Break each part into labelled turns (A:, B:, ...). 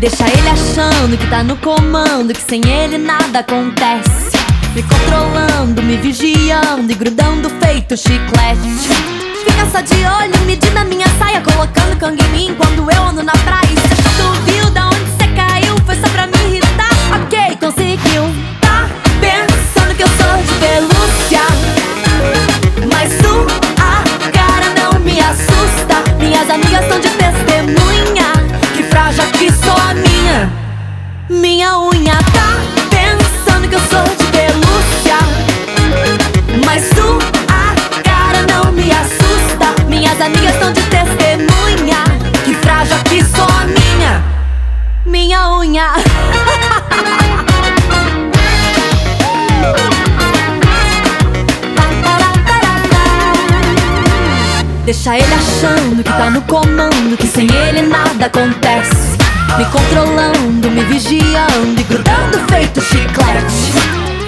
A: Deixa ele achando que tá no comando, que sem ele nada acontece. Me controlando, me vigiando e grudando feito chiclete. Fica só de olho, medindo a minha saia, colocando cangue em mim quando eu ando na praia. Cê já tu viu Minhas amigas são de testemunha. Que frágil que sou a minha. Minha unha. Deixa ele achando que tá no comando, que sem ele nada acontece. Me controlando, me vigiando e grudando feito chiclete.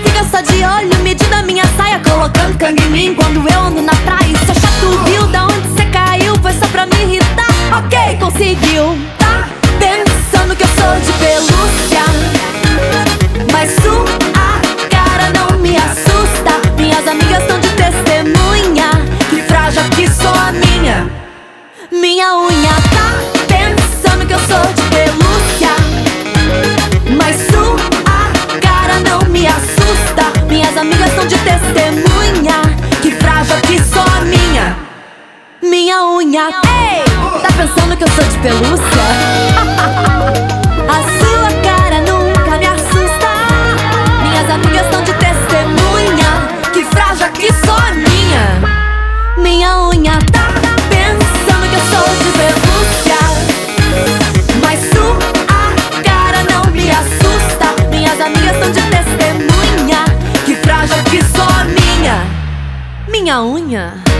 A: Fica só de olho, medindo a minha saia, colocando cangue em mim quando eu conseguiu. Tá pensando que eu sou de pelúcia. Mas sua cara não me assusta. Minhas amigas são de testemunha. Que frágil que sou a minha. Minha unha tá pensando que eu sou de pelúcia. Mas sua cara não me assusta. Minhas amigas são de testemunha. Que frágil que sou a minha. Minha unha. Ei, tá pensando que eu sou de pelúcia? A sua cara nunca me assusta. Minhas amigas são de testemunha. Que frágil que sou a minha. Minha unha tá pensando que eu sou de pelúcia. Mas sua cara não me assusta. Minhas amigas são de testemunha. Que frágil que sou a minha. Minha unha.